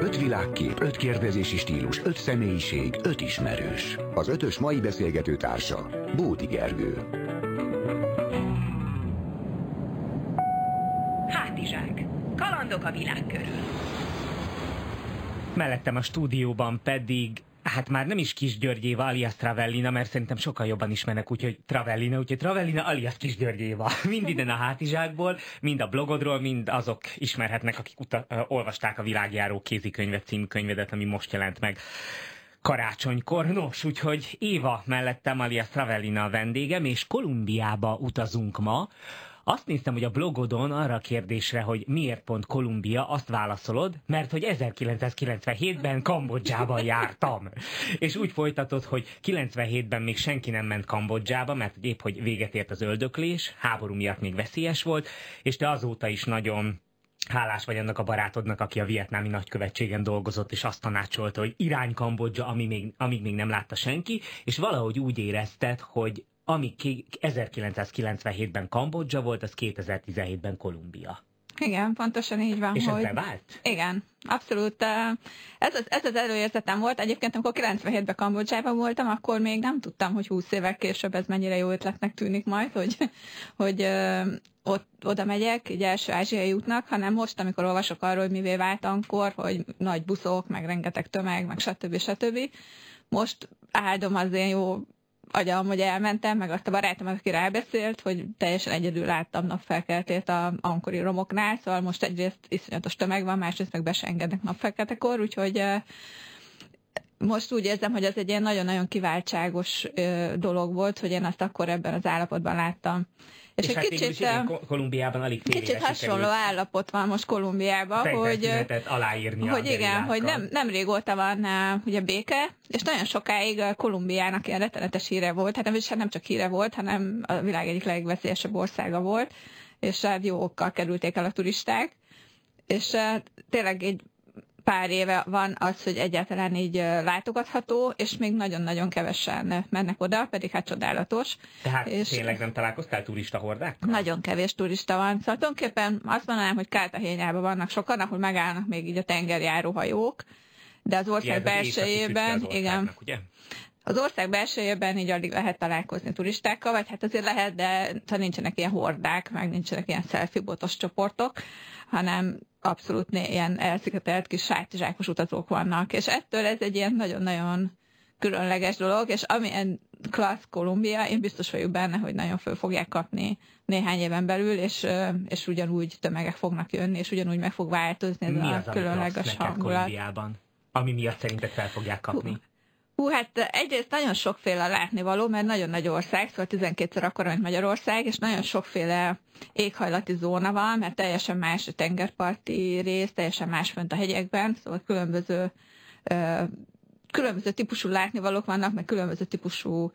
Öt világkép, öt kérdezési stílus, öt személyiség, öt ismerős. Az ötös mai beszélgető társa, Bódi Gergő. Hátizsák. Kalandok a világ körül. Mellettem a stúdióban pedig Hát már nem is Kis Györgyéva alias Travellina, mert szerintem sokkal jobban ismernek, úgyhogy Travellina, úgyhogy Travellina alias Kis Györgyéva. Mind innen a hátizsákból, mind a blogodról, mind azok ismerhetnek, akik uta- uh, olvasták a Világjáró kézikönyvet című könyvedet, ami most jelent meg karácsonykor. Nos, úgyhogy Éva mellettem alias Travellina a vendégem, és Kolumbiába utazunk ma, azt néztem, hogy a blogodon arra a kérdésre, hogy miért pont Kolumbia, azt válaszolod, mert hogy 1997-ben Kambodzsában jártam. És úgy folytatod, hogy 97-ben még senki nem ment Kambodzsába, mert épp hogy véget ért az öldöklés, háború miatt még veszélyes volt, és te azóta is nagyon hálás vagy annak a barátodnak, aki a vietnámi nagykövetségen dolgozott, és azt tanácsolta, hogy irány Kambodzsa, ami még, amíg még nem látta senki, és valahogy úgy érezted, hogy ami 1997-ben Kambodzsa volt, az 2017-ben Kolumbia. Igen, pontosan így van. És hogy... ez bevált? Igen, abszolút. Ez az, ez az előérzetem volt. Egyébként, amikor 97-ben Kambodzsában voltam, akkor még nem tudtam, hogy 20 évvel később ez mennyire jó ötletnek tűnik majd, hogy, hogy ott, oda megyek, egy első ázsiai útnak, hanem most, amikor olvasok arról, hogy mivé vált akkor, hogy nagy buszok, meg rengeteg tömeg, meg stb. stb. Most áldom az én jó agyam, hogy elmentem, meg azt a barátom, aki rábeszélt, hogy teljesen egyedül láttam napfelkeltét a ankori romoknál, szóval most egyrészt iszonyatos tömeg van, másrészt meg be se engednek napfelkeltekor, úgyhogy most úgy érzem, hogy ez egy ilyen nagyon-nagyon kiváltságos dolog volt, hogy én azt akkor ebben az állapotban láttam. És, és egy hát kicsit, is Kolumbiában alig Kicsit hasonló sikerült. állapot van most Kolumbiában, hogy, aláírni hogy igen, hogy nem, nem régóta van ugye béke, és nagyon sokáig Kolumbiának ilyen rettenetes híre volt, hát nem, hát nem csak híre volt, hanem a világ egyik legveszélyesebb országa volt, és hát jó okkal kerülték el a turisták, és tényleg egy pár éve van az, hogy egyáltalán így látogatható, és még nagyon-nagyon kevesen mennek oda, pedig hát csodálatos. Tehát és tényleg nem találkoztál turista hordákkal? Nagyon kevés turista van. Szóval tulajdonképpen azt mondanám, hogy Kártahényában vannak sokan, ahol megállnak még így a tengerjáró hajók, de az ország belsejében, igen, ugye? Az ország belsejében így alig lehet találkozni turistákkal, vagy hát azért lehet, de ha nincsenek ilyen hordák, meg nincsenek ilyen selfie-botos csoportok, hanem abszolút ilyen elszigetelt kis sátizsákos utazók vannak, és ettől ez egy ilyen nagyon-nagyon különleges dolog, és amilyen klassz Kolumbia, én biztos vagyok benne, hogy nagyon föl fogják kapni néhány éven belül, és, és ugyanúgy tömegek fognak jönni, és ugyanúgy meg fog változni ez Mi a az, különleges hangulat. Kolumbiában? Ami miatt szerinted fel fogják kapni? Hú. Hát egyrészt nagyon sokféle látnivaló, mert nagyon nagy ország, szóval 12-szer akkora, mint Magyarország, és nagyon sokféle éghajlati zóna van, mert teljesen más a tengerparti rész, teljesen más fönt a hegyekben, szóval különböző, különböző típusú látnivalók vannak, meg különböző típusú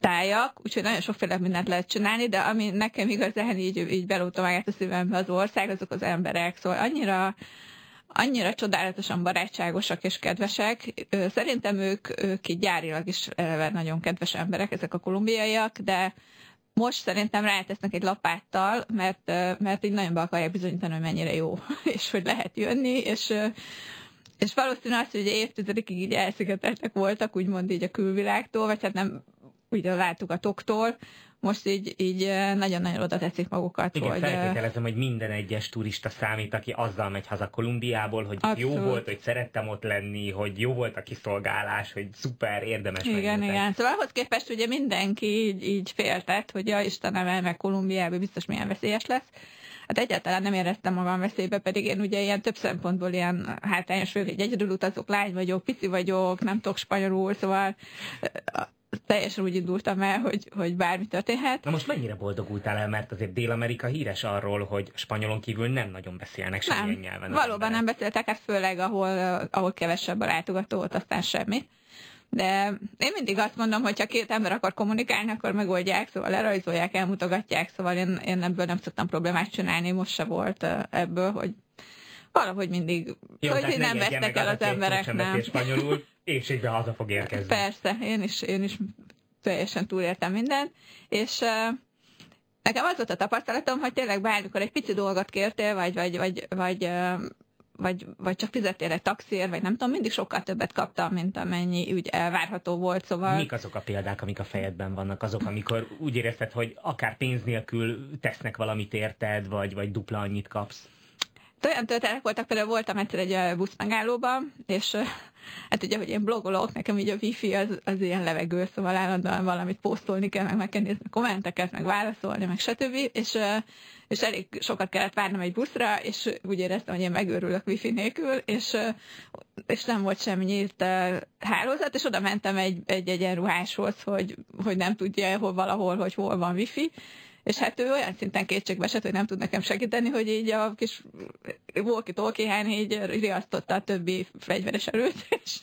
tájak, úgyhogy nagyon sokféle mindent lehet csinálni, de ami nekem igazán így, így belóta magát a szívembe az ország, azok az emberek, szóval annyira annyira csodálatosan barátságosak és kedvesek. Szerintem ők, ők így gyárilag is eleve nagyon kedves emberek, ezek a kolumbiaiak, de most szerintem rátesznek egy lapáttal, mert, mert így nagyon be akarják bizonyítani, hogy mennyire jó, és hogy lehet jönni, és és valószínű az, hogy évtizedekig így elszigeteltek voltak, úgymond így a külvilágtól, vagy hát nem úgy a látogatoktól, most így, így nagyon-nagyon oda teszik magukat. Igen, hogy, feltételezem, hogy minden egyes turista számít, aki azzal megy haza Kolumbiából, hogy Abszolút. jó volt, hogy szerettem ott lenni, hogy jó volt a kiszolgálás, hogy szuper, érdemes Igen, menni. igen. Szóval ahhoz képest ugye mindenki így, így féltett, hogy ja Istenem, meg Kolumbiába biztos milyen veszélyes lesz. Hát egyáltalán nem éreztem magam veszélybe, pedig én ugye ilyen több szempontból ilyen hátrányos egy egyedül utazok, lány vagyok, pici vagyok, nem tudok spanyolul, szóval teljesen úgy indultam el, hogy, hogy bármi történhet. Na most mennyire boldogultál el, mert azért Dél-Amerika híres arról, hogy spanyolon kívül nem nagyon beszélnek semmilyen nem, nyelven. Valóban emberek. nem beszéltek, hát főleg ahol, ahol kevesebb a látogató, ott aztán semmi. De én mindig azt mondom, hogy ha két ember akar kommunikálni, akkor megoldják, szóval lerajzolják, elmutogatják, szóval én, én ebből nem szoktam problémát csinálni, most se volt ebből, hogy valahogy mindig, Jó, hogy nem vesznek el az, az emberek, nem. spanyolul, és egyben haza fog érkezni. Persze, én is, én is teljesen túléltem mindent, és nekem az volt a tapasztalatom, hogy tényleg bármikor egy pici dolgot kértél, vagy, vagy, vagy, vagy, vagy, vagy csak fizettél egy taxért, vagy nem tudom, mindig sokkal többet kaptam, mint amennyi úgy elvárható volt, szóval... Mik azok a példák, amik a fejedben vannak, azok, amikor úgy érezted, hogy akár pénz nélkül tesznek valamit érted, vagy, vagy dupla annyit kapsz? Olyan történetek voltak, például voltam egyszer egy busz megállóban, és hát ugye, hogy én blogolok, nekem így a wifi az, az ilyen levegő, szóval állandóan valamit posztolni kell, meg meg kell nézni a kommenteket, meg válaszolni, meg stb. És, és elég sokat kellett várnom egy buszra, és úgy éreztem, hogy én megőrülök wifi nélkül, és, és nem volt semmi nyílt hálózat, és oda mentem egy, egy egyenruháshoz, hogy, hogy nem tudja hol valahol, hogy hol van wifi, és hát ő olyan szinten kétségbe esett, hogy nem tud nekem segíteni, hogy így a kis walkie-talkie így riasztotta a többi fegyveres erőt, és,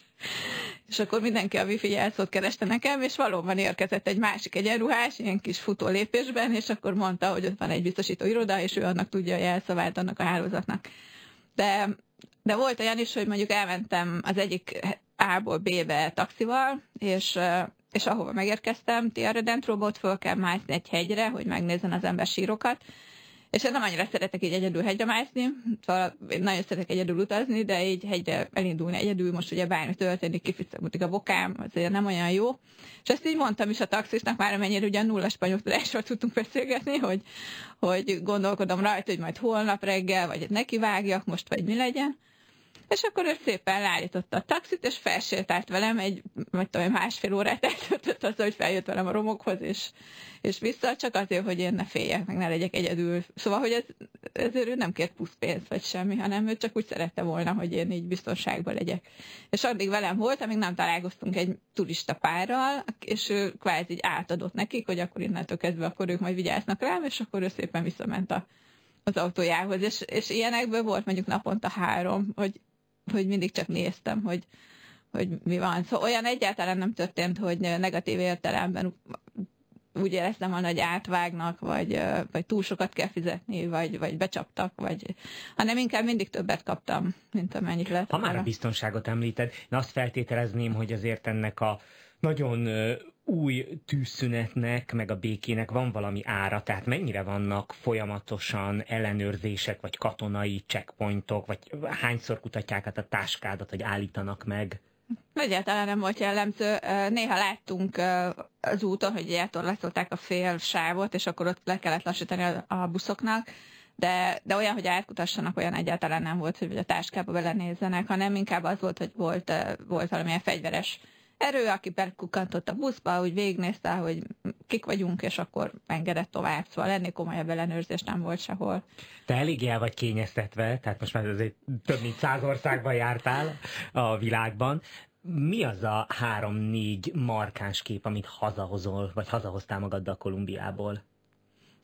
és akkor mindenki a wifi jelszót kereste nekem, és valóban érkezett egy másik egyenruhás, ilyen kis futó lépésben, és akkor mondta, hogy ott van egy biztosító iroda, és ő annak tudja a jelszavát annak a hálózatnak. De, de volt olyan is, hogy mondjuk elmentem az egyik A-ból B-be taxival, és és ahova megérkeztem, Tia Dentróból föl kell mászni egy hegyre, hogy megnézzen az ember sírokat, és én nem annyira szeretek így egyedül hegyre mászni, szóval én nagyon szeretek egyedül utazni, de így hegyre elindulni egyedül, most ugye bármi történik, kifisztamutik a bokám, azért nem olyan jó. És ezt így mondtam is a taxisnak, már amennyire ugye nulla spanyol tudásról tudtunk beszélgetni, hogy, hogy gondolkodom rajta, hogy majd holnap reggel, vagy neki vágjak most, vagy mi legyen. És akkor ő szépen leállította a taxit, és felsétált velem egy, vagy tudom, másfél órát eltöltött az, hogy feljött velem a romokhoz, és, és vissza, csak azért, hogy én ne féljek, meg ne legyek egyedül. Szóval, hogy ez, ezért ő nem kért plusz vagy semmi, hanem ő csak úgy szerette volna, hogy én így biztonságban legyek. És addig velem volt, amíg nem találkoztunk egy turista párral, és ő kvázi így átadott nekik, hogy akkor innentől kezdve akkor ők majd vigyáznak rám, és akkor ő szépen visszament a az autójához, és, és ilyenekből volt mondjuk naponta három, hogy hogy mindig csak néztem, hogy, hogy mi van. Szóval olyan egyáltalán nem történt, hogy negatív értelemben úgy éreztem volna, hogy átvágnak, vagy, vagy túl sokat kell fizetni, vagy, vagy becsaptak, vagy, hanem inkább mindig többet kaptam, mint amennyit lehet. Ha már a biztonságot említed, én azt feltételezném, hogy azért ennek a nagyon új tűzszünetnek, meg a békének van valami ára, tehát mennyire vannak folyamatosan ellenőrzések, vagy katonai checkpointok, vagy hányszor kutatják át a táskádat, hogy állítanak meg? Egyáltalán nem volt jellemző. Néha láttunk az úton, hogy eltorlaszolták a fél sávot, és akkor ott le kellett lassítani a buszoknak, de, de olyan, hogy átkutassanak, olyan egyáltalán nem volt, hogy a táskába belenézzenek, hanem inkább az volt, hogy volt, volt valamilyen fegyveres erő, aki bekukkantott a buszba, hogy végignézte, hogy kik vagyunk, és akkor engedett tovább. Szóval ennél komolyabb ellenőrzés nem volt sehol. Te elég el vagy kényeztetve, tehát most már azért több mint száz országban jártál a világban. Mi az a három-négy markáns kép, amit hazahozol, vagy hazahoztál magaddal Kolumbiából?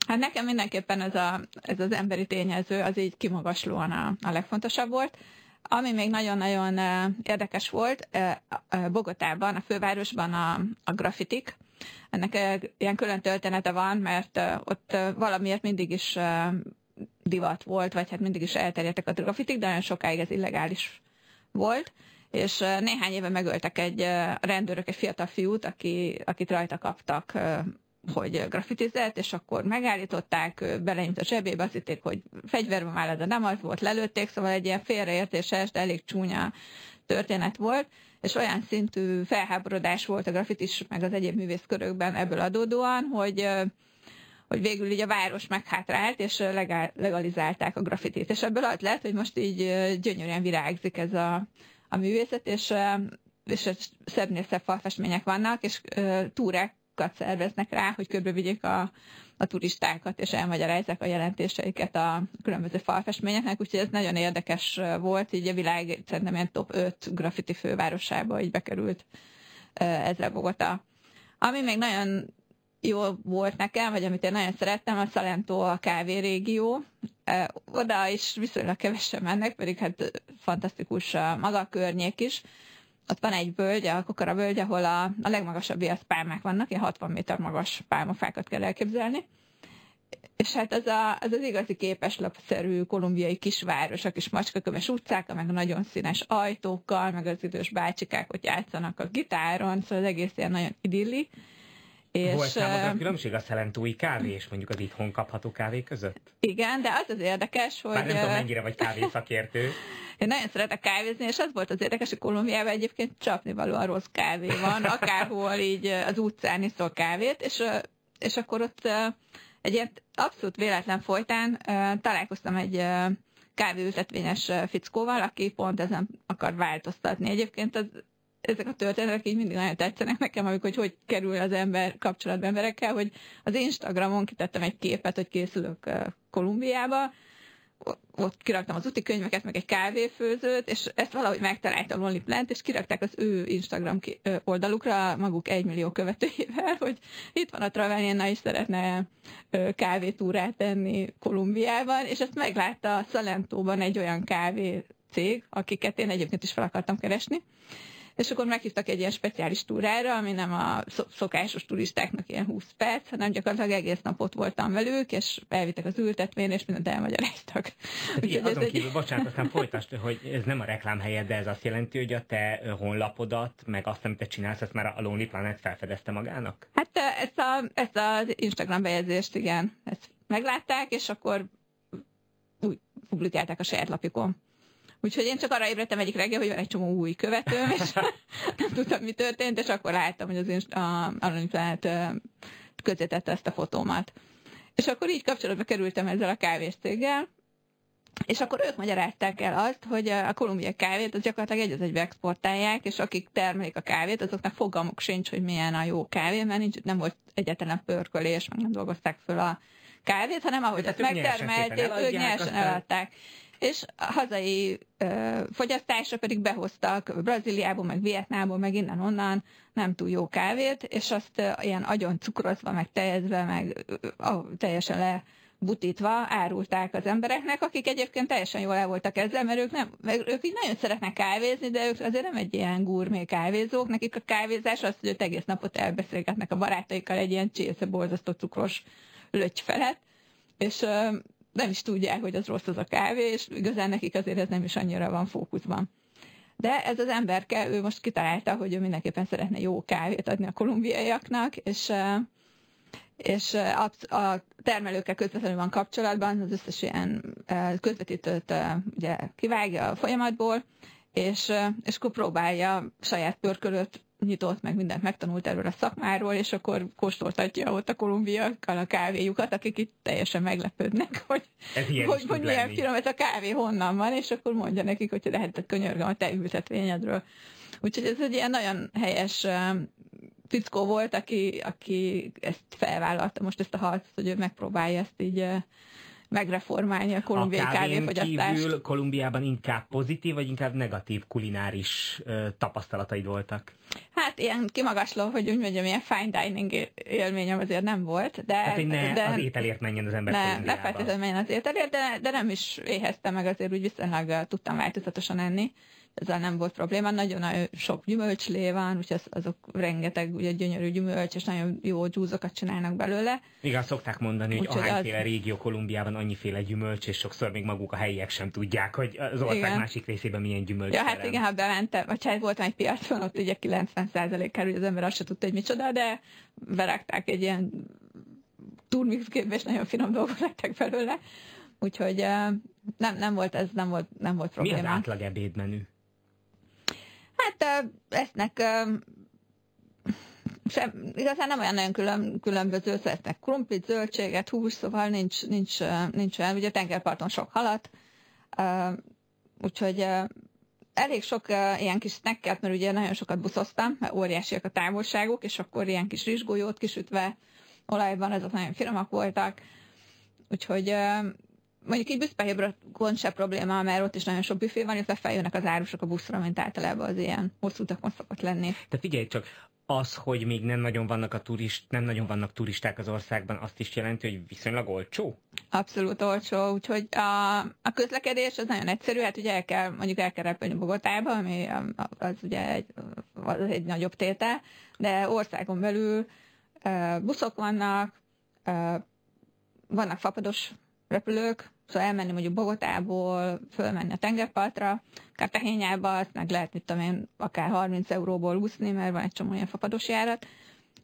Hát nekem mindenképpen ez, a, ez az emberi tényező az így kimagaslóan a, a legfontosabb volt. Ami még nagyon-nagyon érdekes volt, Bogotában, a fővárosban a, a grafitik. Ennek ilyen külön története van, mert ott valamiért mindig is divat volt, vagy hát mindig is elterjedtek a grafitik, de nagyon sokáig ez illegális volt és néhány éve megöltek egy rendőrök egy fiatal fiút, aki, akit rajta kaptak hogy grafitizett, és akkor megállították, belenyújt a zsebébe, azt hitték, hogy fegyverben áll, de nem az volt, lelőtték, szóval egy ilyen félreértéses, de elég csúnya történet volt, és olyan szintű felháborodás volt a grafitis, meg az egyéb művészkörökben ebből adódóan, hogy hogy végül így a város meghátrált, és legalizálták a grafitit. És ebből az lett, hogy most így gyönyörűen virágzik ez a, a művészet, és, és szebbnél szebb falfestmények vannak, és túrák szerveznek rá, hogy körbevigyék a, a turistákat, és elmagyarázzák a jelentéseiket a különböző falfestményeknek, úgyhogy ez nagyon érdekes volt, így a világ szerintem ilyen top 5 graffiti fővárosába így bekerült ezre Bogota. Ami még nagyon jó volt nekem, vagy amit én nagyon szerettem, a Salento a kávé régió. Oda is viszonylag kevesen mennek, pedig hát fantasztikus maga a környék is ott van egy völgy, a Kokora völgy, ahol a, a legmagasabb ilyet pálmák vannak, ilyen 60 méter magas pálmafákat kell elképzelni. És hát ez, a, ez az igazi képeslapszerű kolumbiai kisváros, a kis macskaköves utcák, meg a nagyon színes ajtókkal, meg az idős bácsikák, hogy játszanak a gitáron, szóval az egész ilyen nagyon idilli. És, Volt számodra különbség a szelentói kávé és mondjuk az itthon kapható kávé között? Igen, de az az érdekes, hogy... Bár nem tudom, mennyire vagy kávészakértő. Én nagyon szeretek kávézni, és az volt az érdekes, hogy Kolumbiában egyébként csapnivalóan rossz kávé van, akárhol így az utcán iszol kávét, és, és akkor ott egy ilyen abszolút véletlen folytán találkoztam egy kávéültetvényes fickóval, aki pont ezen akar változtatni. Egyébként az ezek a történetek így mindig nagyon tetszenek nekem, amikor hogy hogy kerül az ember kapcsolatba emberekkel, hogy az Instagramon kitettem egy képet, hogy készülök Kolumbiába, ott kiraktam az úti könyveket, meg egy kávéfőzőt, és ezt valahogy megtaláltam Lonely Plant, és kirakták az ő Instagram oldalukra maguk egymillió követőjével, hogy itt van a Travelina, is szeretne kávétúrát tenni Kolumbiában, és ezt meglátta a Szalentóban egy olyan kávé cég, akiket én egyébként is fel akartam keresni, és akkor meghívtak egy ilyen speciális túrára, ami nem a szokásos turistáknak ilyen 20 perc, hanem gyakorlatilag egész nap ott voltam velük, és elvittek az ültetvényre, és mindent elmagyaráztak. Hát így, azon kívül, egy... bocsánat, aztán folytasd, hogy ez nem a reklám helyed, de ez azt jelenti, hogy a te honlapodat, meg azt, amit te csinálsz, ezt már a Lonely Planet felfedezte magának? Hát ezt, a, ezt az Instagram bejegyzést, igen, ezt meglátták, és akkor úgy publikálták a saját lapjukon. Úgyhogy én csak arra ébredtem egyik reggel, hogy van egy csomó új követőm, és nem tudtam, mi történt, és akkor láttam, hogy az én Anonim Planet közvetette ezt a fotómat. És akkor így kapcsolatba kerültem ezzel a kávészcéggel, és akkor ők magyarázták el azt, hogy a kolumbiai kávét az gyakorlatilag egy az egybe exportálják, és akik termelik a kávét, azoknak fogalmuk sincs, hogy milyen a jó kávé, mert nincs, nem volt egyetlen pörkölés, meg nem dolgozták föl a kávét, hanem ahogy ezt megtermelték, ők nyersen eladták és a hazai ö, fogyasztásra pedig behoztak Brazíliából, meg Vietnából, meg innen-onnan nem túl jó kávét, és azt ö, ilyen agyon cukrozva, meg tejezve, meg ö, ö, teljesen le butítva árulták az embereknek, akik egyébként teljesen jól el voltak ezzel, mert ők, nem, ők így nagyon szeretnek kávézni, de ők azért nem egy ilyen gurmé kávézók, nekik a kávézás az, hogy egész napot elbeszélgetnek a barátaikkal egy ilyen csésze borzasztó cukros löty felett, és nem is tudják, hogy az rossz az a kávé, és igazán nekik azért ez nem is annyira van fókuszban. De ez az emberke, ő most kitalálta, hogy ő mindenképpen szeretne jó kávét adni a kolumbiaiaknak, és és a termelőkkel közvetlenül van kapcsolatban, az összes ilyen közvetítőt ugye kivágja a folyamatból, és, és akkor próbálja saját pörkölőt nyitott, meg mindent megtanult erről a szakmáról, és akkor kóstoltatja ott a kolumbiakkal a kávéjukat, akik itt teljesen meglepődnek, hogy, hogy, hogy milyen finom ez a kávé honnan van, és akkor mondja nekik, hogy lehetett könyörgöm a te ültetvényedről. Úgyhogy ez egy ilyen nagyon helyes fickó volt, aki, aki ezt felvállalta most ezt a harcot, hogy ő megpróbálja ezt így megreformálni a kolumbiai a kávéfogyasztást. kívül Kolumbiában inkább pozitív, vagy inkább negatív kulináris ö, tapasztalataid voltak? Hát ilyen kimagasló, hogy úgy mondjam, ilyen fine dining élményem azért nem volt. De, hát, hogy ne de, az ételért menjen az ember Ne, ne feltétlenül menjen az ételért, de, de nem is éheztem meg, azért úgy viszonylag tudtam változatosan enni ezzel nem volt probléma. Nagyon, nagyon sok gyümölcslé van, úgyhogy azok rengeteg ugye, gyönyörű gyümölcs, és nagyon jó dzsúzokat csinálnak belőle. Igen, szokták mondani, hogy Úgyhogy ahányféle az... régió Kolumbiában annyiféle gyümölcs, és sokszor még maguk a helyiek sem tudják, hogy az ország igen. másik részében milyen gyümölcs. Ja, hát igen, ha bementem, vagy hát voltam egy piacon, ott ugye 90% kerül, az ember azt se tudta, hogy micsoda, de berakták egy ilyen turmixgépbe, és nagyon finom dolgok lettek belőle. Úgyhogy nem, nem volt ez, nem volt, nem volt probléma. Mi az átlag ebédmenü? Hát esznek sem, igazán nem olyan nagyon külön, különböző, szeretnek krumplit, zöldséget, hús, szóval nincs, nincs, nincs olyan, ugye tengerparton sok halat, úgyhogy elég sok ilyen kis snacket, mert ugye nagyon sokat buszoztam, mert óriásiak a távolságok, és akkor ilyen kis rizsgolyót kisütve olajban, ezek nagyon finomak voltak, úgyhogy mondjuk így Büszpehébrakon se probléma, mert ott is nagyon sok büfé van, illetve feljönnek az árusok a buszra, mint általában az ilyen hosszú utakon szokott lenni. De figyelj csak, az, hogy még nem nagyon vannak a turist, nem nagyon vannak turisták az országban, azt is jelenti, hogy viszonylag olcsó? Abszolút olcsó, úgyhogy a, a közlekedés az nagyon egyszerű, hát ugye el kell, mondjuk el kell repülni Bogotába, ami az ugye egy, az egy nagyobb tétel, de országon belül buszok vannak, vannak fapados repülők, Szóval elmenni mondjuk Bogotából, fölmenni a tengerpartra, Cartagenába, azt meg lehet, mit tudom én, akár 30 euróból úszni, mert van egy csomó ilyen fapados járat.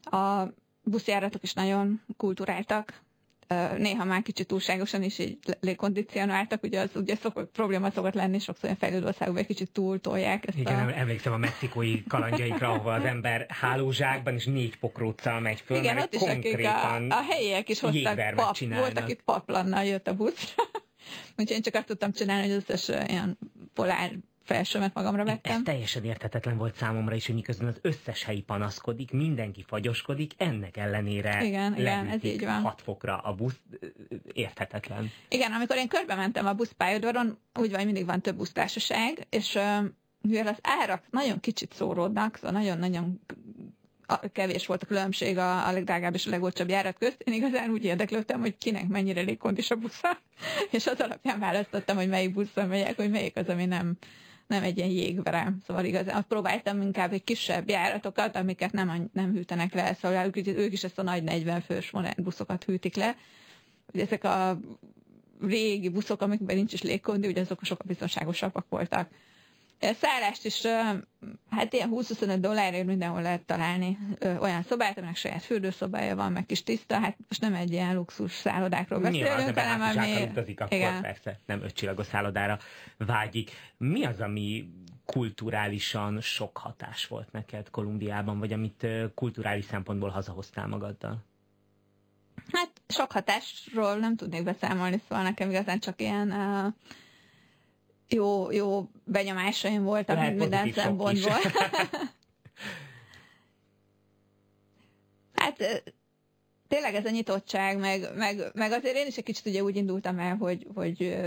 A buszjáratok is nagyon kulturáltak, néha már kicsit túlságosan is így lékondicionáltak, ugye az ugye szokott, probléma szokott lenni, sokszor olyan fejlődő országokban egy kicsit túl tolják. Ezt Igen, a... emlékszem a mexikói kalandjaikra, ahol az ember hálózsákban és négy pokróccal megy föl, Igen, ott is akik a, a helyiek is hoztak pap, volt, akik paplannal jött a busz. Úgyhogy én csak azt tudtam csinálni, hogy az összes ilyen polár felsőmet magamra vettem. Ez teljesen érthetetlen volt számomra is, hogy miközben az összes helyi panaszkodik, mindenki fagyoskodik, ennek ellenére igen, igen, ez így van. 6 fokra a busz, érthetetlen. Igen, amikor én körbe mentem a buszpályaudvaron, úgy van, mindig van több busztársaság, és mivel az árak nagyon kicsit szóródnak, szóval nagyon-nagyon kevés volt a különbség a, a legdrágább és a legolcsóbb járat közt. Én igazán úgy érdeklődtem, hogy kinek mennyire légkondis a busza, és az alapján választottam, hogy melyik buszon megyek, hogy melyik az, ami nem, nem egy ilyen jégverem. Szóval igazán próbáltam inkább egy kisebb járatokat, amiket nem, nem hűtenek le, szóval ők, ők is ezt a nagy 40 fős buszokat hűtik le. Ugye ezek a régi buszok, amikben nincs is légkondi, ugye azok sokkal biztonságosabbak voltak. Szállást is, hát ilyen 20-25 dollárért mindenhol lehet találni olyan szobát, aminek saját fürdőszobája van, meg kis tiszta, hát most nem egy ilyen luxus szállodákról beszélünk, hanem ami... utazik, akkor igen. persze nem ötcsillagos szállodára vágyik. Mi az, ami kulturálisan sok hatás volt neked Kolumbiában, vagy amit kulturális szempontból hazahoztál magaddal? Hát sok hatásról nem tudnék beszámolni, szóval nekem igazán csak ilyen uh, jó, jó benyomásaim voltak Lehet minden szempontból. hát tényleg ez a nyitottság, meg, meg, meg azért én is egy kicsit ugye úgy indultam el, hogy, hogy,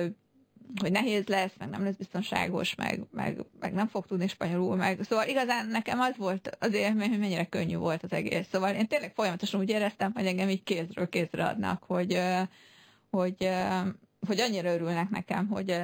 hogy nehéz lesz, meg nem lesz biztonságos, meg, meg, meg nem fog tudni spanyolul, meg szóval igazán nekem az volt az élmény, hogy mennyire könnyű volt az egész. Szóval én tényleg folyamatosan úgy éreztem, hogy engem így kézről kézre adnak, hogy, hogy, hogy annyira örülnek nekem, hogy,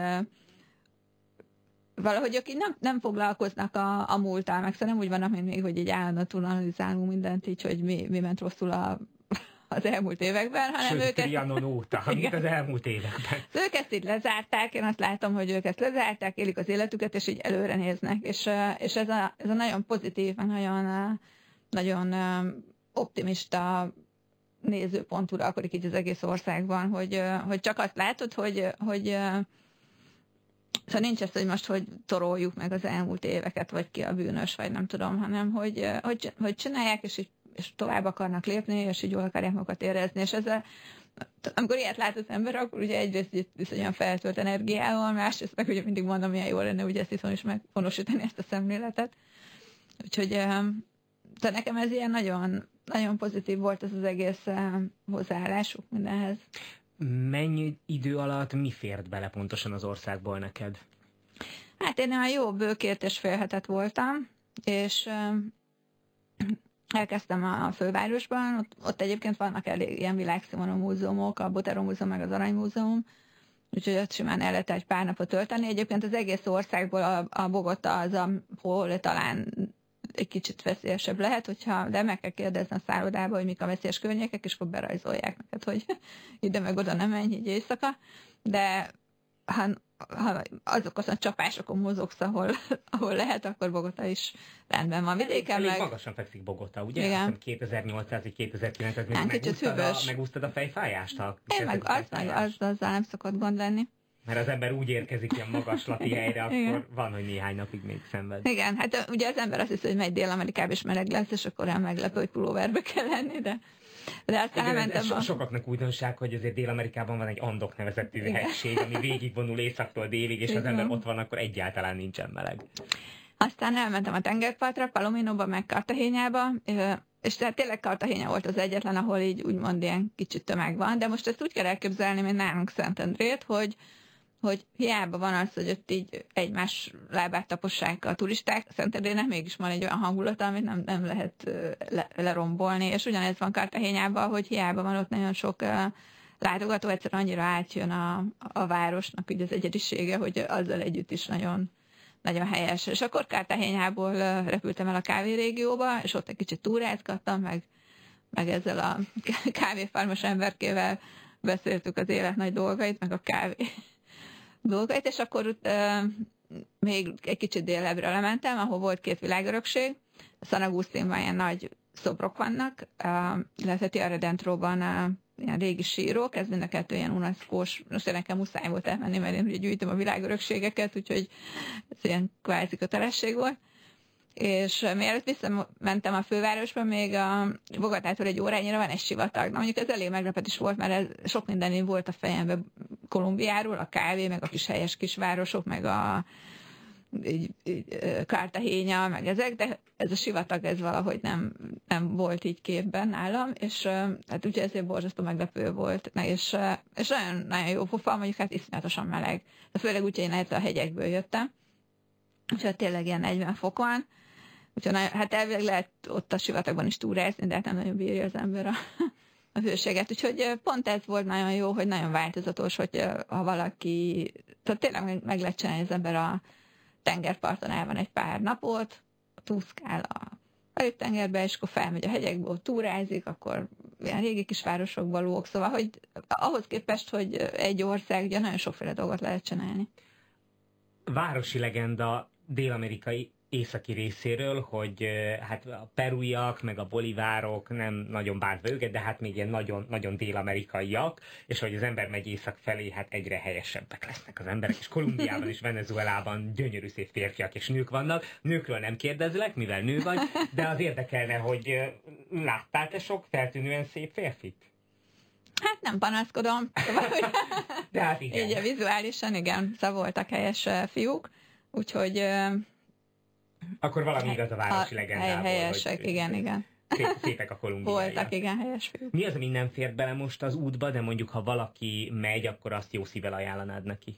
valahogy akik nem, nem foglalkoznak a, a múltál, meg szóval nem úgy vannak, mint még, hogy egy állandóan analizálunk mindent így, hogy mi, mi ment rosszul a, az elmúlt években, hanem Sőt, őket... Trianon óta, mint az elmúlt években. Ők ezt így lezárták, én azt látom, hogy ők ezt lezárták, élik az életüket, és így előre néznek, és, és ez, a, ez a nagyon pozitív, nagyon, nagyon optimista nézőpont uralkodik így az egész országban, hogy, hogy csak azt látod, hogy, hogy Szóval nincs ez, hogy most, hogy toroljuk meg az elmúlt éveket, vagy ki a bűnös, vagy nem tudom, hanem hogy, hogy, hogy csinálják, és, így, és tovább akarnak lépni, és így jól akarják magukat érezni, és ezzel amikor ilyet lát az ember, akkor ugye egyrészt viszonyan feltölt energiával, másrészt meg ugye mindig mondom, milyen jó lenne ugye ezt viszont is meghonosítani ezt a szemléletet. Úgyhogy de nekem ez ilyen nagyon, nagyon pozitív volt ez az egész hozzáállásuk mindenhez mennyi idő alatt mi fért bele pontosan az országból neked? Hát én a jó bőkért és fél hetet voltam, és elkezdtem a fővárosban, ott, ott egyébként vannak elég ilyen világszínvonalú múzeumok, a Botero Múzeum meg az Arany Múzeum, úgyhogy ott simán el lehet egy pár napot tölteni. Egyébként az egész országból a, a Bogota az, ahol talán egy kicsit veszélyesebb lehet, hogyha, de meg kell kérdezni a szállodába, hogy mik a veszélyes környékek, és akkor berajzolják neked, hogy ide meg oda nem menj, így éjszaka. De ha, ha azok a csapásokon mozogsz, ahol, ahol lehet, akkor Bogota is rendben van. Vidéken meg... magasan fekszik Bogota, ugye? Igen. 2800 2900 még megúsztad a, megúsztad a fejfájást? Ha Én meg az, meg az, azzal nem szokott gond lenni. Mert az ember úgy érkezik ilyen magaslati helyre, akkor Igen. van, hogy néhány napig még szenved. Igen, hát ugye az ember azt hiszi, hogy megy Dél-Amerikába és meleg lesz, és akkor meglepő, hogy pulóverbe kell lenni, de de aztán Igen, elmentem so, Sokaknak újdonság, hogy azért Dél-Amerikában van egy Andok nevezetű Igen. hegység, ami végigvonul északtól délig, és Igen. az ember ott van, akkor egyáltalán nincsen meleg. Aztán elmentem a tengerpartra, Palominoba, meg Cartagenába, és tehát tényleg Cartagena volt az egyetlen, ahol így úgymond ilyen kicsit tömeg van, de most ezt úgy kell elképzelni, mint nálunk Szentendrét, hogy hogy hiába van az, hogy ott így egymás lábát tapossák a turisták, Szentendrének mégis van egy olyan hangulata, amit nem, nem lehet le, lerombolni, és ugyanez van Kartahényában, hogy hiába van ott nagyon sok látogató, egyszer annyira átjön a, a városnak ugye az egyedisége, hogy azzal együtt is nagyon, nagyon helyes. És akkor Kártahényából repültem el a kávérégióba, és ott egy kicsit túrázgattam, meg, meg ezzel a kávéfarmos emberkével beszéltük az élet nagy dolgait, meg a kávé dolgait, és akkor uh, még egy kicsit délebbre lementem, ahol volt két világörökség. San Agustinban ilyen nagy szobrok vannak, illetve Tiara Dentróban ilyen régi sírok, ez mind a kettő ilyen UNESCO-s, most nekem muszáj volt elmenni, mert én ugye gyűjtöm a világörökségeket, úgyhogy ez ilyen kvázi kötelesség volt. És mielőtt visszamentem a fővárosba, még a Bogatától egy órányira van egy sivatag. Na mondjuk ez elég meglepetés volt, mert ez sok minden volt a fejemben Kolumbiáról, a kávé, meg a kis helyes kisvárosok, meg a így, így, Kártahénya, meg ezek, de ez a sivatag ez valahogy nem, nem volt így képben nálam, és hát ugye ezért borzasztó meglepő volt, és, és nagyon, nagyon jó pofa, mondjuk hát iszonyatosan meleg. De főleg úgy, hogy én a hegyekből jöttem, úgyhogy tényleg ilyen 40 fok van, úgyhogy hát elvileg lehet ott a sivatagban is túrázni, de hát nem nagyon bírja az ember a, a hőséget. Úgyhogy pont ez volt nagyon jó, hogy nagyon változatos, hogy ha valaki, tehát tényleg meg, lehet csinálni az ember a, tengerparton el van egy pár napot, túszkál a tengerbe, és akkor felmegy a hegyekből, túrázik, akkor ilyen régi kisvárosokba lóg, szóval, hogy ahhoz képest, hogy egy ország, ugye nagyon sokféle dolgot lehet csinálni. Városi legenda dél-amerikai északi részéről, hogy hát a peruiak, meg a bolivárok nem nagyon bántva őket, de hát még ilyen nagyon, nagyon dél-amerikaiak, és hogy az ember megy észak felé, hát egyre helyesebbek lesznek az emberek, és Kolumbiában és Venezuelában gyönyörű szép férfiak és nők vannak. Nőkről nem kérdezlek, mivel nő vagy, de az érdekelne, hogy láttál-te sok feltűnően szép férfit? Hát nem panaszkodom. Szóval, de hát igen. Így vizuálisan, igen, szóval voltak helyes fiúk, úgyhogy akkor valami igaz a városi legendából. Helyesek, hogy igen, igen. Szépek a kolumbiai. Voltak, igen, helyes fiúk. Mi az, ami nem fér bele most az útba, de mondjuk ha valaki megy, akkor azt jó szívvel ajánlanád neki?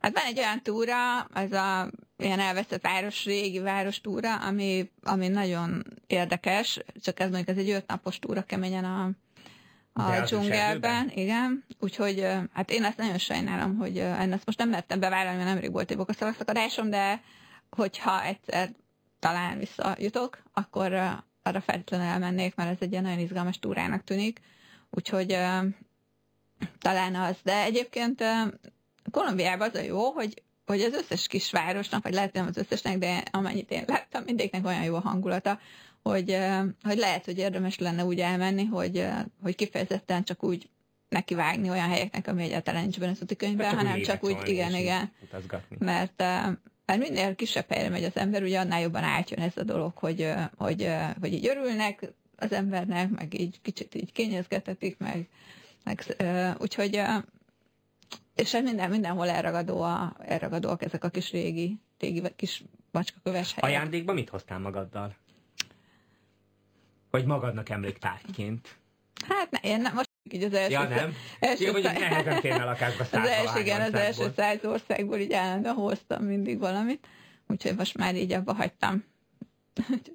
Hát van egy olyan túra, az a ilyen elveszett város, régi város túra, ami, ami nagyon érdekes, csak ez mondjuk ez egy öt napos túra keményen a, a dzsungelben, igen. Úgyhogy hát én ezt nagyon sajnálom, hogy én ezt most nem mertem bevállalni, mert nemrég volt egy bokaszalaszakadásom, de hogyha egyszer talán visszajutok, akkor arra feltétlenül elmennék, mert ez egy ilyen nagyon izgalmas túrának tűnik. Úgyhogy talán az. De egyébként Kolumbiában az a jó, hogy, hogy az összes kisvárosnak, vagy lehet nem az összesnek, de amennyit én láttam, mindegyiknek olyan jó a hangulata, hogy, hogy lehet, hogy érdemes lenne úgy elmenni, hogy, hogy kifejezetten csak úgy nekivágni olyan helyeknek, ami egyáltalán nincs benne az könyvben, hanem csak úgy, igen, igen. Utazgatni. Mert mert minél kisebb helyre megy az ember, ugye annál jobban átjön ez a dolog, hogy, hogy, hogy így örülnek az embernek, meg így kicsit így kényezgetetik, meg, meg úgyhogy és minden, mindenhol elragadó a, elragadóak ezek a kis régi, régi kis macskaköves helyek. Ajándékba mit hoztál magaddal? Vagy magadnak emléktárgyként? Hát ne, én nem, most így az első... Ja, nem? Első Jó, hogy nehezen férne a lakásba Az első, igen, az első száz országból így állandóan hoztam mindig valamit, úgyhogy most már így abba hagytam.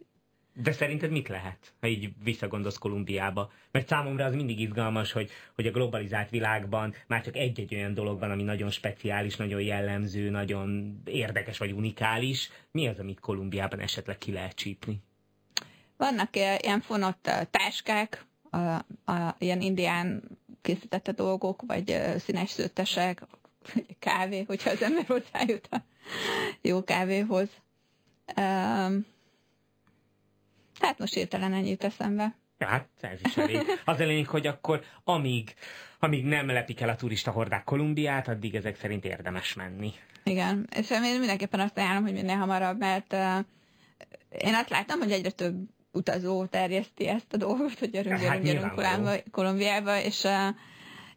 De szerinted mit lehet, ha így visszagondolsz Kolumbiába? Mert számomra az mindig izgalmas, hogy, hogy a globalizált világban már csak egy-egy olyan dolog van, ami nagyon speciális, nagyon jellemző, nagyon érdekes vagy unikális. Mi az, amit Kolumbiában esetleg ki lehet csípni? Vannak ilyen fonott táskák, a, a, ilyen indián készítette dolgok, vagy színes szőttesek, vagy kávé, hogyha az ember hozzájut a jó kávéhoz. Um, hát most értelen ennyit eszembe. Hát ez is elég. Az elég, hogy akkor amíg, amíg nem lepik el a turista hordák Kolumbiát, addig ezek szerint érdemes menni. Igen, és én mindenképpen azt ajánlom, hogy minél hamarabb, mert uh, én azt láttam, hogy egyre több utazó terjeszti ezt a dolgot, hogy gyerünk, gyerünk, gyerünk Kolumbiába, Kolumbiába, és,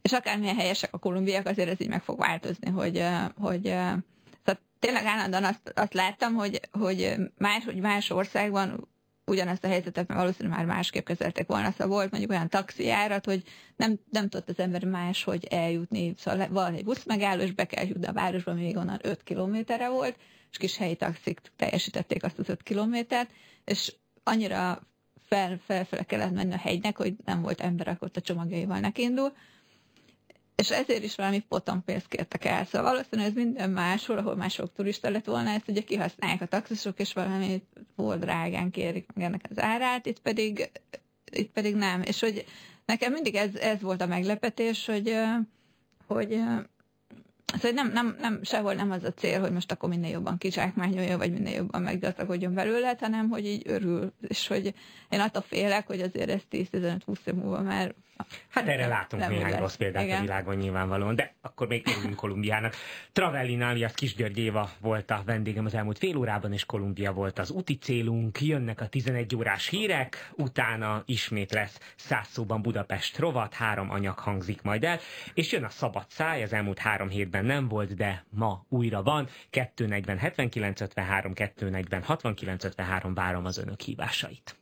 és akármilyen helyesek a kolumbiak, azért ez így meg fog változni, hogy, hogy szóval tényleg állandóan azt, azt láttam, hogy, hogy más, hogy más országban ugyanezt a helyzetet mert valószínűleg már másképp kezeltek volna. Szóval volt mondjuk olyan taxijárat, hogy nem, nem tudott az ember más, hogy eljutni. Szóval van egy busz megálló, és be kell jutni a városba, még onnan 5 kilométerre volt, és kis helyi taxik teljesítették azt az 5 kilométert, és annyira fel, felfele kellett menni a hegynek, hogy nem volt ember, akkor ott a csomagjaival nekindul. És ezért is valami potompénzt kértek el. Szóval valószínűleg ez minden máshol, ahol mások turista lett volna, ezt ugye kihasználják a taxisok, és valami volt drágán kérik meg ennek az árát, itt pedig, itt pedig nem. És hogy nekem mindig ez, ez volt a meglepetés, hogy, hogy Szóval nem, nem, nem, sehol nem az a cél, hogy most akkor minél jobban kizsákmányolja, vagy minél jobban meggazdagodjon belőle, hanem hogy így örül, és hogy én attól félek, hogy azért ez 10-15-20 év múlva már Hát erre látunk nem néhány rossz példát Igen. a világon nyilvánvalóan, de akkor még örülünk Kolumbiának. Travellin alias Kisgyörgy Éva volt a vendégem az elmúlt fél órában, és Kolumbia volt az úti célunk. Jönnek a 11 órás hírek, utána ismét lesz száz szóban Budapest rovat, három anyag hangzik majd el, és jön a szabad száj, az elmúlt három hétben nem volt, de ma újra van. 240 79 53, 240 69 53, várom az önök hívásait.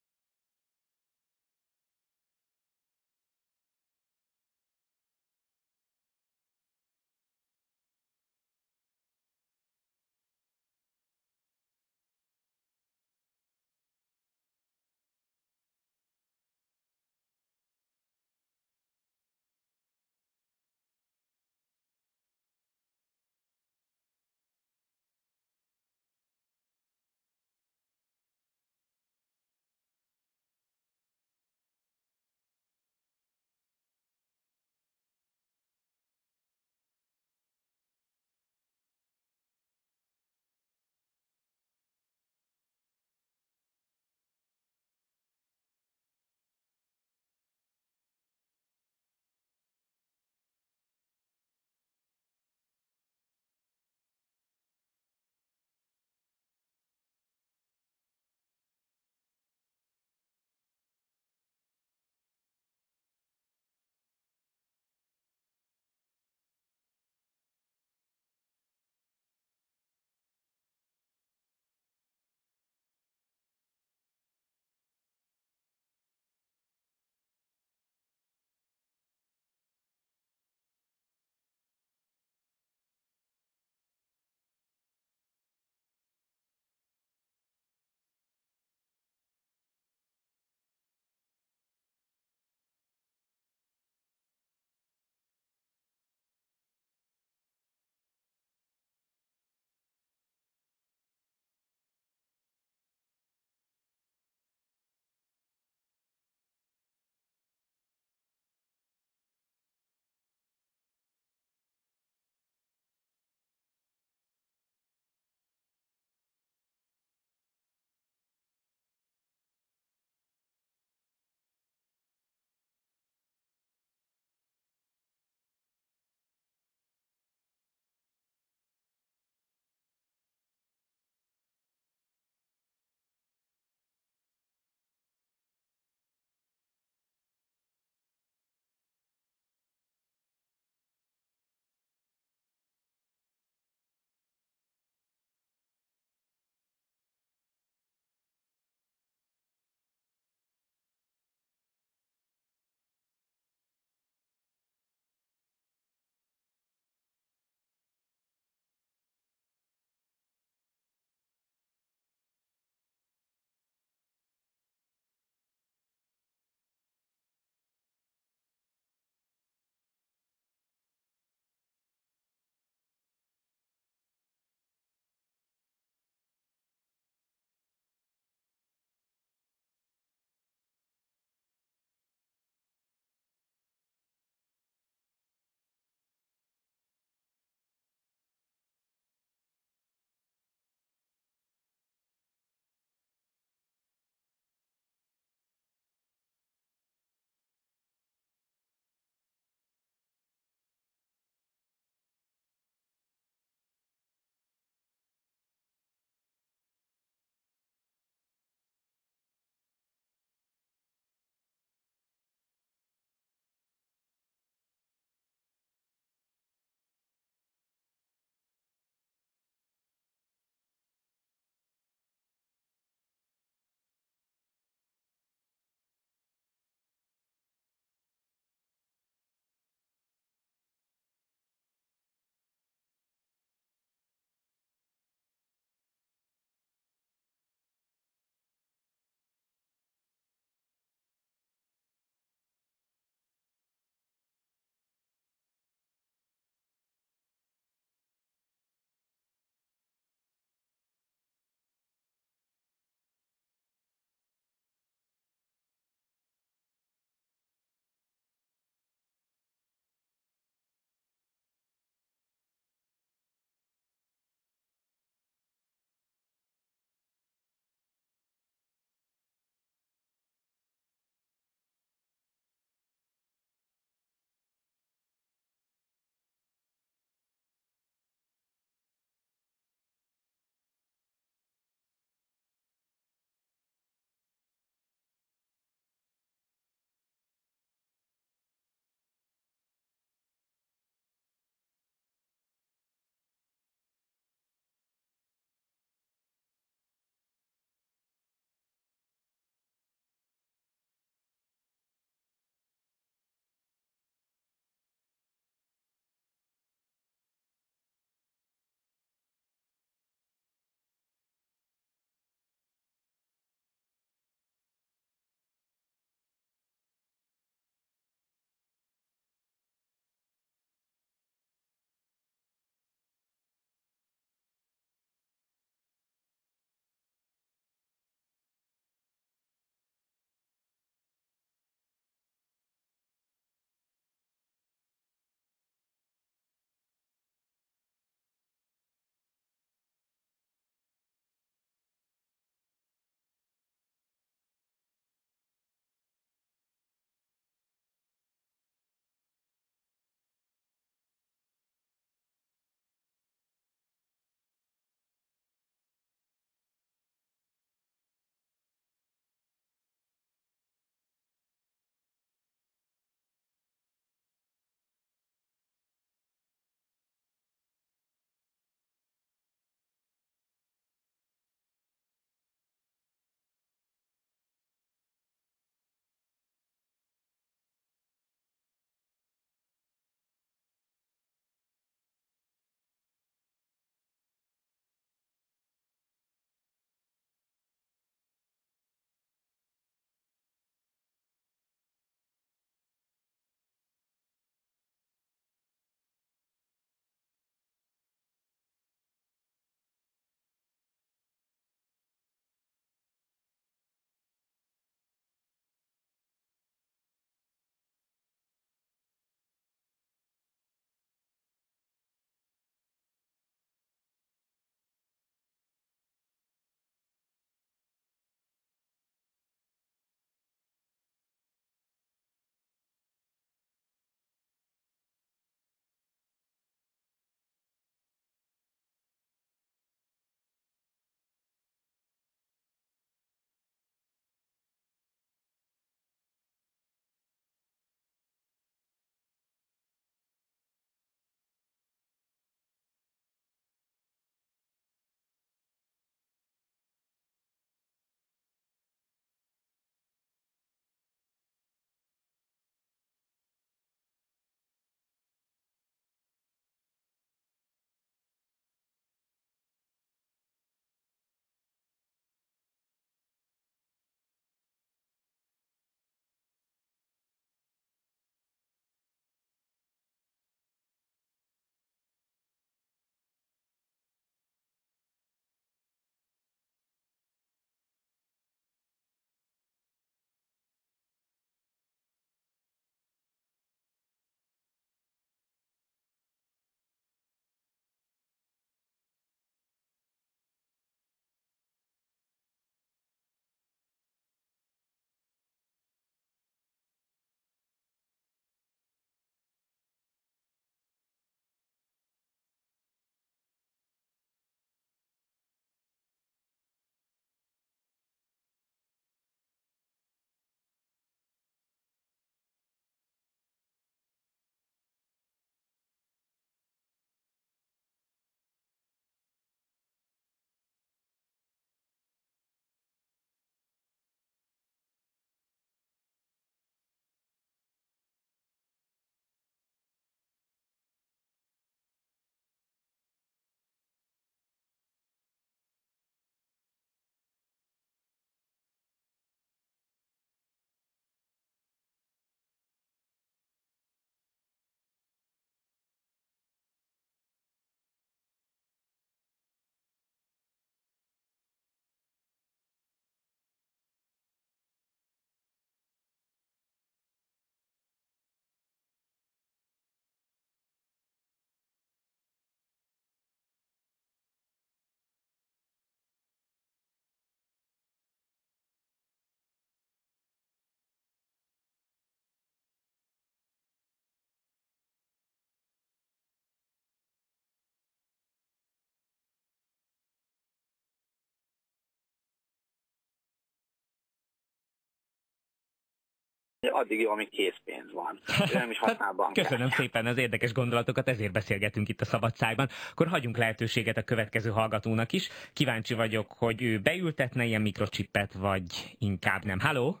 Addig jó, amíg készpénz van. Nem is használ bankát. Köszönöm szépen az érdekes gondolatokat, ezért beszélgetünk itt a Szabadságban. Akkor hagyjunk lehetőséget a következő hallgatónak is. Kíváncsi vagyok, hogy ő beültetne ilyen mikrocsippet, vagy inkább nem. Halló?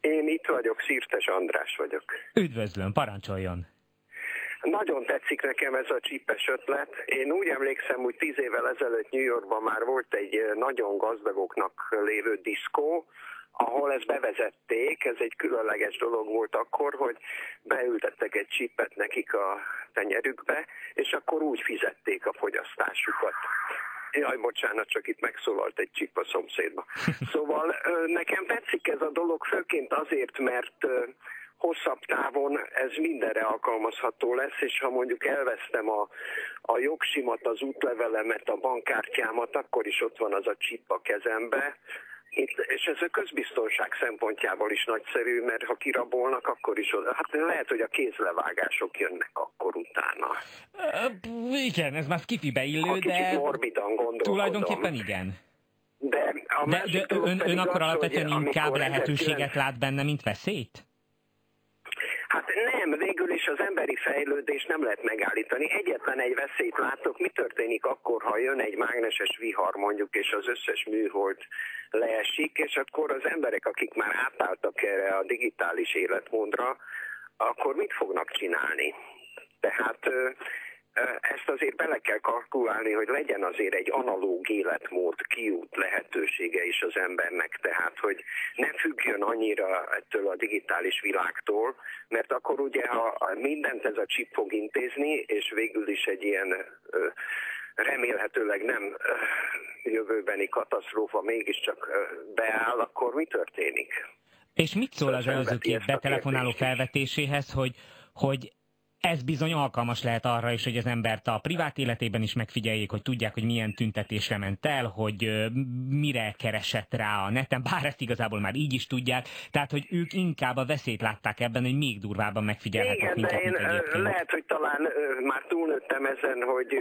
Én itt vagyok, Szirtes András vagyok. Üdvözlöm, parancsoljon! Nagyon tetszik nekem ez a csípes ötlet. Én úgy emlékszem, hogy tíz évvel ezelőtt New Yorkban már volt egy nagyon gazdagoknak lévő diszkó, ahol ezt bevezették, ez egy különleges dolog volt akkor, hogy beültettek egy csipet nekik a tenyerükbe, és akkor úgy fizették a fogyasztásukat. Jaj, bocsánat, csak itt megszólalt egy csip a szomszédba. Szóval nekem tetszik ez a dolog, főként azért, mert hosszabb távon ez mindenre alkalmazható lesz, és ha mondjuk elvesztem a, a jogsimat, az útlevelemet, a bankkártyámat, akkor is ott van az a csip a kezembe, itt, és ez a közbiztonság szempontjából is nagyszerű, mert ha kirabolnak, akkor is oda. Hát lehet, hogy a kézlevágások jönnek akkor utána. Uh, igen, ez már skifibe illő, ha de... morbidan gondolkodom. Tulajdonképpen igen. De, a de, de ön, ön akkor alapvetően inkább lehetőséget lát benne, mint veszélyt? Hát nem, végül is az emberi fejlődés nem lehet megállítani. Egyetlen egy veszélyt látok, mi történik akkor, ha jön egy mágneses vihar mondjuk, és az összes műhold leesik, és akkor az emberek, akik már átálltak erre a digitális életmódra, akkor mit fognak csinálni? Tehát ezt azért bele kell kalkulálni, hogy legyen azért egy analóg életmód, kiút lehetősége is az embernek, tehát hogy ne függjön annyira ettől a digitális világtól, mert akkor ugye, ha mindent ez a chip fog intézni, és végül is egy ilyen remélhetőleg nem jövőbeni katasztrófa mégiscsak beáll, akkor mi történik? És mit szól az előző két betelefonáló felvetéséhez, hogy, hogy ez bizony alkalmas lehet arra is, hogy az embert a privát életében is megfigyeljék, hogy tudják, hogy milyen tüntetésre ment el, hogy mire keresett rá a neten, bár ezt igazából már így is tudják, tehát hogy ők inkább a veszélyt látták ebben, hogy még durvábban megfigyelhetek Igen, minket, mint lehet, hogy talán már túlnőttem ezen, hogy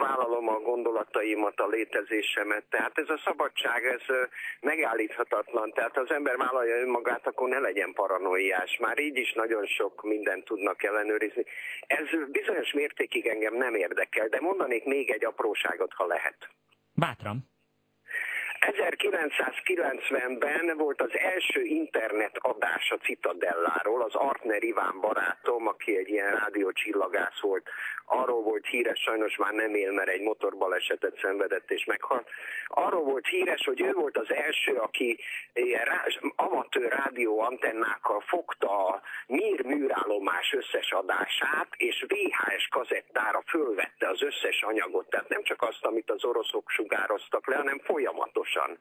vállalom a gondolataimat, a létezésemet. Tehát ez a szabadság, ez megállíthatatlan. Tehát az ember vállalja önmagát, akkor ne legyen paranoiás. Már így is nagyon sok mindent tudnak ellenőrizni. Ez bizonyos mértékig engem nem érdekel, de mondanék még egy apróságot, ha lehet. Bátran. 1990-ben volt az első internet adás a Citadelláról, az Artner Iván barátom, aki egy ilyen rádiócsillagász volt, arról volt híres, sajnos már nem él, mert egy motorbalesetet szenvedett és meghalt. Arról volt híres, hogy ő volt az első, aki rá, amatőr rádió antennákkal fogta a Mir műrállomás összes adását, és VHS kazettára fölvette az összes anyagot, tehát nem csak azt, amit az oroszok sugároztak le, hanem folyamatosan.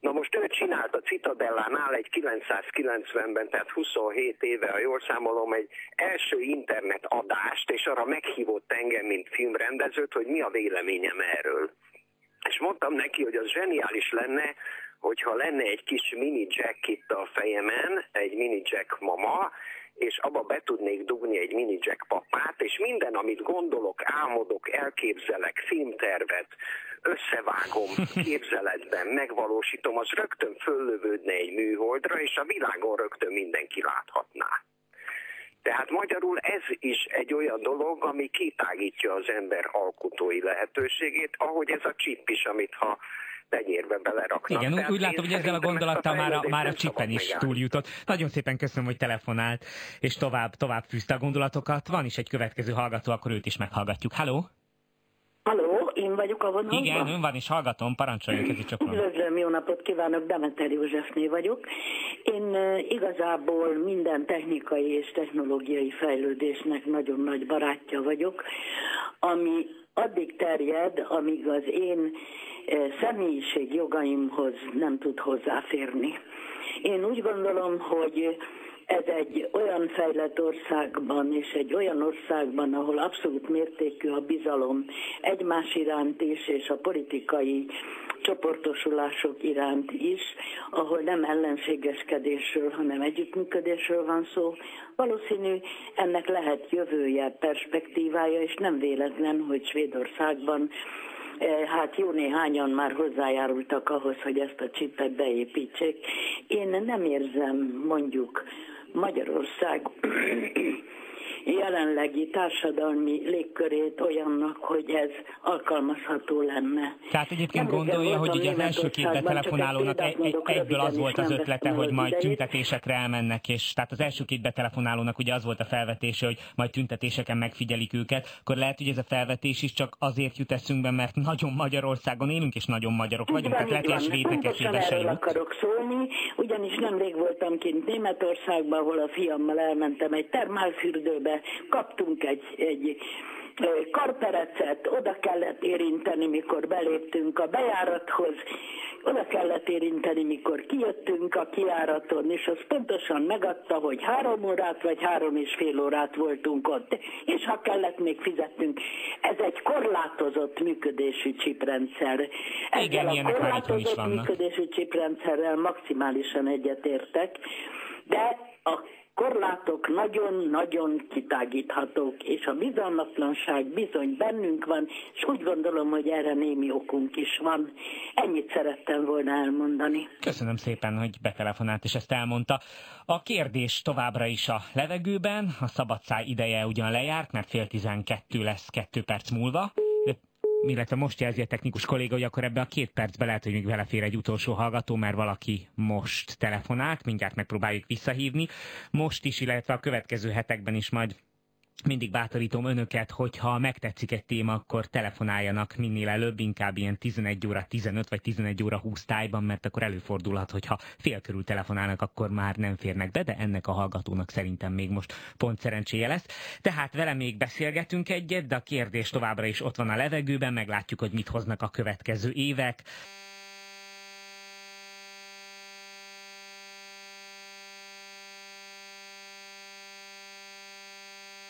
Na most ő csinált a Citadellánál egy 990-ben, tehát 27 éve, ha jól számolom, egy első internet adást, és arra meghívott engem, mint filmrendezőt, hogy mi a véleményem erről. És mondtam neki, hogy az zseniális lenne, hogyha lenne egy kis mini jack itt a fejemen, egy mini jack mama, és abba be tudnék dugni egy mini jack papát, és minden, amit gondolok, álmodok, elképzelek, filmtervet, összevágom képzeletben, megvalósítom, az rögtön föllövődne egy műholdra, és a világon rögtön mindenki láthatná. Tehát magyarul ez is egy olyan dolog, ami kitágítja az ember alkotói lehetőségét, ahogy ez a csip is, amit ha tenyérbe beleraknak. Igen, úgy, úgy látom, hogy ezzel a gondolattal már a, már a csipen is túljutott. Nagyon szépen köszönöm, hogy telefonált, és tovább, tovább fűzte a gondolatokat. Van is egy következő hallgató, akkor őt is meghallgatjuk. Halló? Vagyok a vonalban? Igen, ön van is, hallgatom, parancsoljon, ez csak Üdvözlöm, jó napot kívánok, Demeter Józsefné vagyok. Én igazából minden technikai és technológiai fejlődésnek nagyon nagy barátja vagyok, ami addig terjed, amíg az én személyiség jogaimhoz nem tud hozzáférni. Én úgy gondolom, hogy ez egy olyan fejlett országban és egy olyan országban, ahol abszolút mértékű a bizalom egymás iránt is, és a politikai csoportosulások iránt is, ahol nem ellenségeskedésről, hanem együttműködésről van szó, valószínű ennek lehet jövője, perspektívája, és nem véletlen, hogy Svédországban hát jó néhányan már hozzájárultak ahhoz, hogy ezt a csipet beépítsék. Én nem érzem mondjuk Magyarország jelenlegi társadalmi légkörét olyannak, hogy ez alkalmazható lenne. Tehát egyébként Nem gondolja, hogy ugye az első két betelefonálónak egy, egy, egyből az volt az ötlete, hogy majd tüntetésekre elmennek, és tehát az első két betelefonálónak ugye az volt a felvetése, hogy majd tüntetéseken megfigyelik őket, akkor lehet, hogy ez a felvetés is csak azért jut eszünkbe, mert nagyon Magyarországon élünk, és nagyon magyarok vagyunk, tehát lehet, hogy svédnek erről akarok szólni, ugyanis nemrég voltam kint Németországban, ahol a fiammal elmentem egy termálfürdőbe, kaptunk egy, egy karperecet, oda kellett érinteni, mikor beléptünk a bejárathoz, oda kellett érinteni, mikor kijöttünk a kiáraton, és az pontosan megadta, hogy három órát vagy három és fél órát voltunk ott, és ha kellett, még fizettünk. Ez egy korlátozott működésű csiprendszer. Ezzel Igen, a korlátozott működésű csiprendszerrel maximálisan egyetértek, de a korlátok nagyon-nagyon kitágíthatók, és a bizalmatlanság bizony bennünk van, és úgy gondolom, hogy erre némi okunk is van. Ennyit szerettem volna elmondani. Köszönöm szépen, hogy betelefonált és ezt elmondta. A kérdés továbbra is a levegőben, a szabadszáj ideje ugyan lejárt, mert fél tizenkettő lesz kettő perc múlva illetve most jelzi a technikus kolléga, hogy akkor ebbe a két percbe lehet, hogy még belefér egy utolsó hallgató, mert valaki most telefonált, mindjárt megpróbáljuk visszahívni. Most is, illetve a következő hetekben is majd mindig bátorítom önöket, hogyha megtetszik egy téma, akkor telefonáljanak minél előbb, inkább ilyen 11 óra 15 vagy 11 óra 20 tájban, mert akkor előfordulhat, hogyha fél körül telefonálnak, akkor már nem férnek be, de ennek a hallgatónak szerintem még most pont szerencséje lesz. Tehát vele még beszélgetünk egyet, de a kérdés továbbra is ott van a levegőben, meglátjuk, hogy mit hoznak a következő évek.